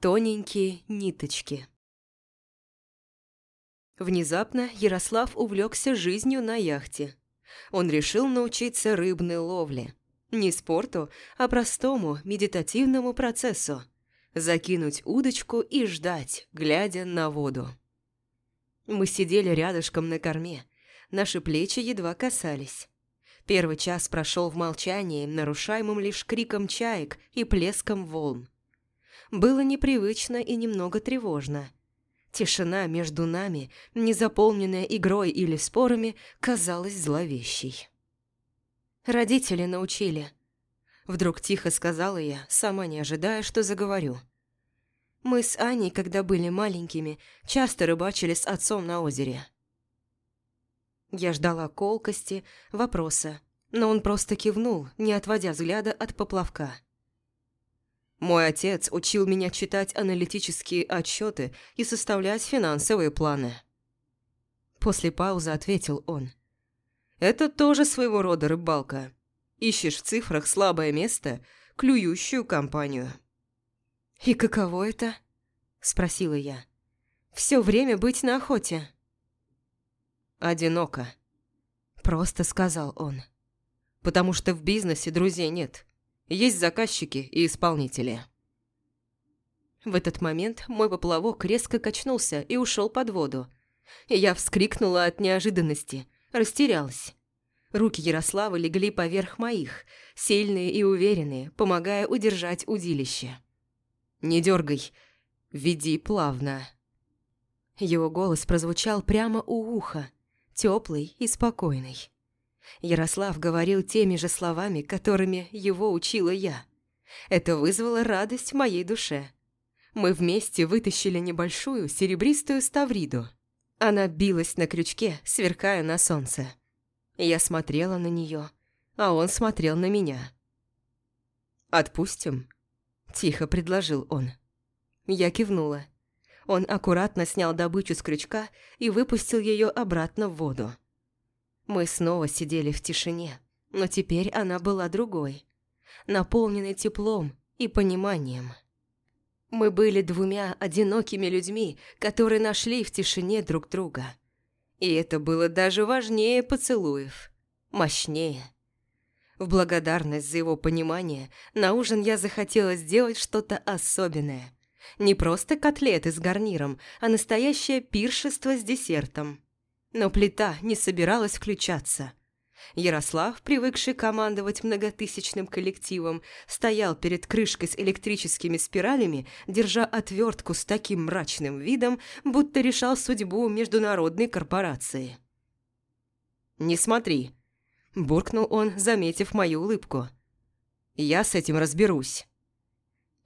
Тоненькие ниточки. Внезапно Ярослав увлекся жизнью на яхте. Он решил научиться рыбной ловле. Не спорту, а простому медитативному процессу. Закинуть удочку и ждать, глядя на воду. Мы сидели рядышком на корме. Наши плечи едва касались. Первый час прошел в молчании, нарушаемым лишь криком чаек и плеском волн было непривычно и немного тревожно. Тишина между нами, не заполненная игрой или спорами, казалась зловещей. «Родители научили», — вдруг тихо сказала я, сама не ожидая, что заговорю. «Мы с Аней, когда были маленькими, часто рыбачили с отцом на озере». Я ждала колкости, вопроса, но он просто кивнул, не отводя взгляда от поплавка. Мой отец учил меня читать аналитические отчеты и составлять финансовые планы. После паузы ответил он. Это тоже своего рода рыбалка. Ищешь в цифрах слабое место, клюющую компанию. «И каково это?» – спросила я. «Все время быть на охоте». «Одиноко», – просто сказал он. «Потому что в бизнесе друзей нет. Есть заказчики и исполнители. В этот момент мой поплавок резко качнулся и ушел под воду. Я вскрикнула от неожиданности, растерялась. Руки Ярослава легли поверх моих, сильные и уверенные, помогая удержать удилище. «Не дергай, веди плавно». Его голос прозвучал прямо у уха, теплый и спокойный. Ярослав говорил теми же словами, которыми его учила я. Это вызвало радость в моей душе. Мы вместе вытащили небольшую серебристую ставриду. Она билась на крючке, сверкая на солнце. Я смотрела на нее, а он смотрел на меня. «Отпустим?» – тихо предложил он. Я кивнула. Он аккуратно снял добычу с крючка и выпустил ее обратно в воду. Мы снова сидели в тишине, но теперь она была другой, наполненной теплом и пониманием. Мы были двумя одинокими людьми, которые нашли в тишине друг друга. И это было даже важнее поцелуев, мощнее. В благодарность за его понимание на ужин я захотела сделать что-то особенное. Не просто котлеты с гарниром, а настоящее пиршество с десертом. Но плита не собиралась включаться. Ярослав, привыкший командовать многотысячным коллективом, стоял перед крышкой с электрическими спиралями, держа отвертку с таким мрачным видом, будто решал судьбу международной корпорации. «Не смотри», – буркнул он, заметив мою улыбку. «Я с этим разберусь».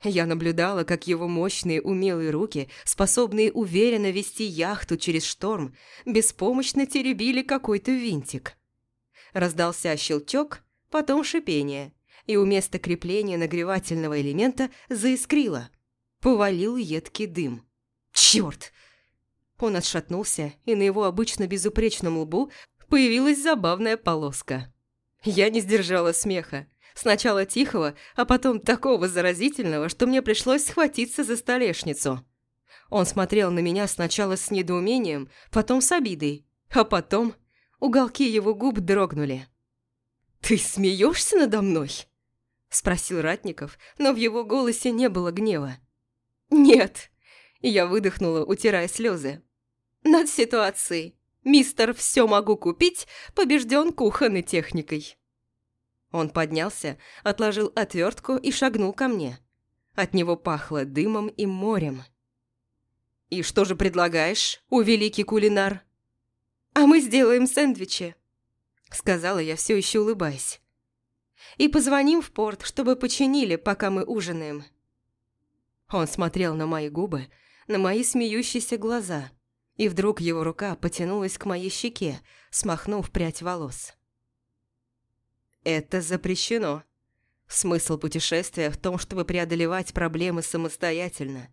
Я наблюдала, как его мощные умелые руки, способные уверенно вести яхту через шторм, беспомощно теребили какой-то винтик. Раздался щелчок, потом шипение, и у места крепления нагревательного элемента заискрило. Повалил едкий дым. «Чёрт!» Он отшатнулся, и на его обычно безупречном лбу появилась забавная полоска. Я не сдержала смеха. Сначала тихого, а потом такого заразительного, что мне пришлось схватиться за столешницу. Он смотрел на меня сначала с недоумением, потом с обидой, а потом уголки его губ дрогнули. «Ты смеешься надо мной?» – спросил Ратников, но в его голосе не было гнева. «Нет!» – я выдохнула, утирая слезы. «Над ситуацией. Мистер «все могу купить» побежден кухонной техникой». Он поднялся, отложил отвертку и шагнул ко мне. От него пахло дымом и морем. «И что же предлагаешь, у великий кулинар?» «А мы сделаем сэндвичи», — сказала я, все еще улыбаясь. «И позвоним в порт, чтобы починили, пока мы ужинаем». Он смотрел на мои губы, на мои смеющиеся глаза, и вдруг его рука потянулась к моей щеке, смахнув прядь волос. Это запрещено. Смысл путешествия в том, чтобы преодолевать проблемы самостоятельно.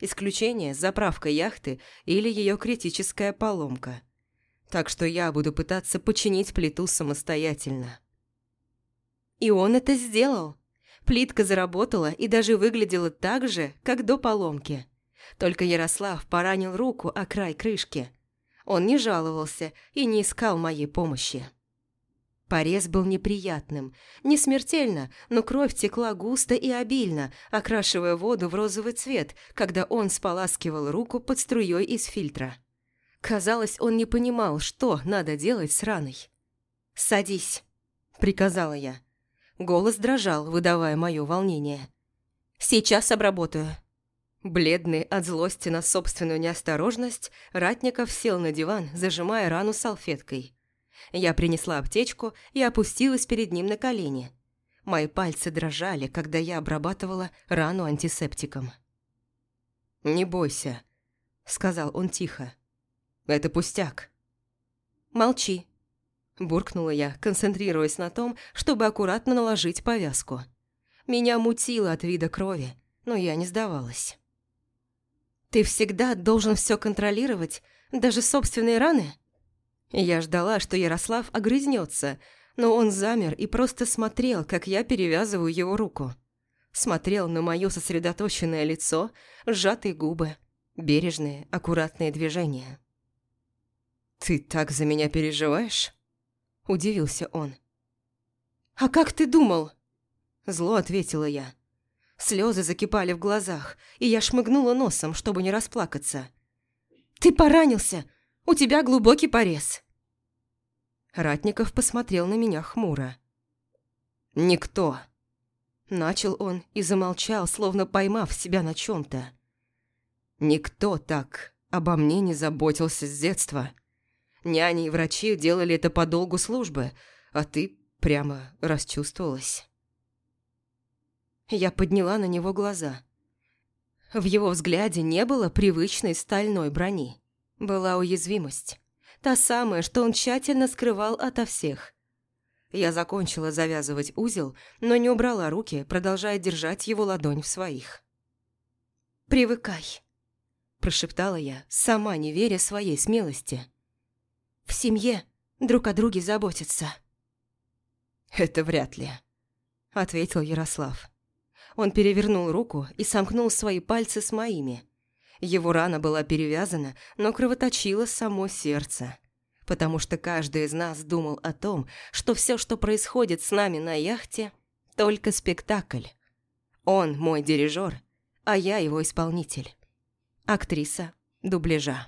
Исключение – заправка яхты или ее критическая поломка. Так что я буду пытаться починить плиту самостоятельно. И он это сделал. Плитка заработала и даже выглядела так же, как до поломки. Только Ярослав поранил руку о край крышки. Он не жаловался и не искал моей помощи. Порез был неприятным, не смертельно, но кровь текла густо и обильно, окрашивая воду в розовый цвет, когда он споласкивал руку под струей из фильтра. Казалось, он не понимал, что надо делать с раной. «Садись», – приказала я. Голос дрожал, выдавая мое волнение. «Сейчас обработаю». Бледный от злости на собственную неосторожность, Ратников сел на диван, зажимая рану салфеткой. Я принесла аптечку и опустилась перед ним на колени. Мои пальцы дрожали, когда я обрабатывала рану антисептиком. «Не бойся», — сказал он тихо. «Это пустяк». «Молчи», – буркнула я, концентрируясь на том, чтобы аккуратно наложить повязку. Меня мутило от вида крови, но я не сдавалась. «Ты всегда должен все контролировать, даже собственные раны?» Я ждала, что Ярослав огрызнется, но он замер и просто смотрел, как я перевязываю его руку. Смотрел на мое сосредоточенное лицо, сжатые губы, бережные, аккуратные движения. «Ты так за меня переживаешь?» – удивился он. «А как ты думал?» Зло ответила я. Слезы закипали в глазах, и я шмыгнула носом, чтобы не расплакаться. «Ты поранился! У тебя глубокий порез!» Ратников посмотрел на меня хмуро. «Никто!» Начал он и замолчал, словно поймав себя на чем-то. «Никто так обо мне не заботился с детства. Няни и врачи делали это по долгу службы, а ты прямо расчувствовалась». Я подняла на него глаза. В его взгляде не было привычной стальной брони. Была уязвимость. Та самая, что он тщательно скрывал ото всех. Я закончила завязывать узел, но не убрала руки, продолжая держать его ладонь в своих. «Привыкай», – прошептала я, сама не веря своей смелости. В семье друг о друге заботятся». «Это вряд ли», — ответил Ярослав. Он перевернул руку и сомкнул свои пальцы с моими. Его рана была перевязана, но кровоточило само сердце. Потому что каждый из нас думал о том, что все, что происходит с нами на яхте, только спектакль. Он мой дирижер, а я его исполнитель. Актриса дубляжа.